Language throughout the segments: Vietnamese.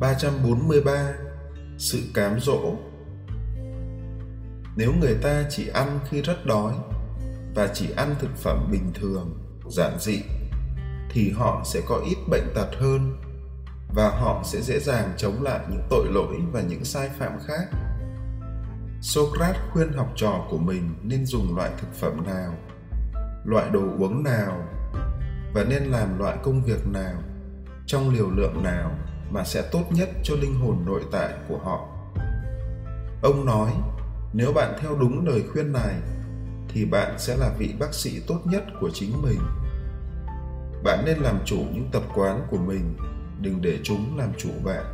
343 Sự cám dỗ Nếu người ta chỉ ăn khi rất đói và chỉ ăn thực phẩm bình thường, giản dị thì họ sẽ có ít bệnh tật hơn và họ sẽ dễ dàng chống lại những tội lỗi và những sai phạm khác. Socrates khuyên học trò của mình nên dùng loại thực phẩm nào, loại đồ uống nào và nên làm loại công việc nào trong liều lượng nào mà sẽ tốt nhất cho linh hồn nội tại của họ. Ông nói, nếu bạn theo đúng lời khuyên này thì bạn sẽ là vị bác sĩ tốt nhất của chính mình. Bạn nên làm chủ những tập quán của mình, đừng để chúng làm chủ bạn.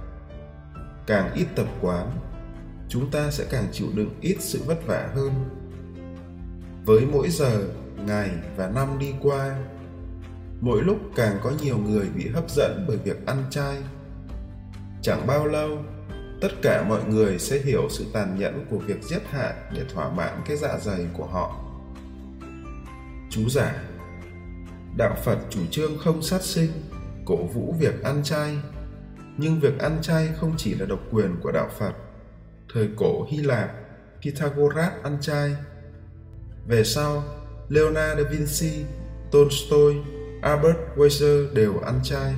Càng ít tập quán, chúng ta sẽ càng chịu đựng ít sự vất vả hơn. Với mỗi giờ, ngày và năm đi qua, mỗi lúc càng có nhiều người bị hấp dẫn bởi việc ăn chay chẳng bao lâu, tất cả mọi người sẽ hiểu sự tàn nhẫn của việc giết hại để thỏa mãn cái dạ dày của họ. Chú giả, đạo phật chủ trương không sát sinh, cổ vũ việc ăn chay. Nhưng việc ăn chay không chỉ là độc quyền của đạo phật. Thời cổ hy lạp, pythagoras ăn chay. Về sau, leonardo da vinci, tolstoy, albert weiser đều ăn chay.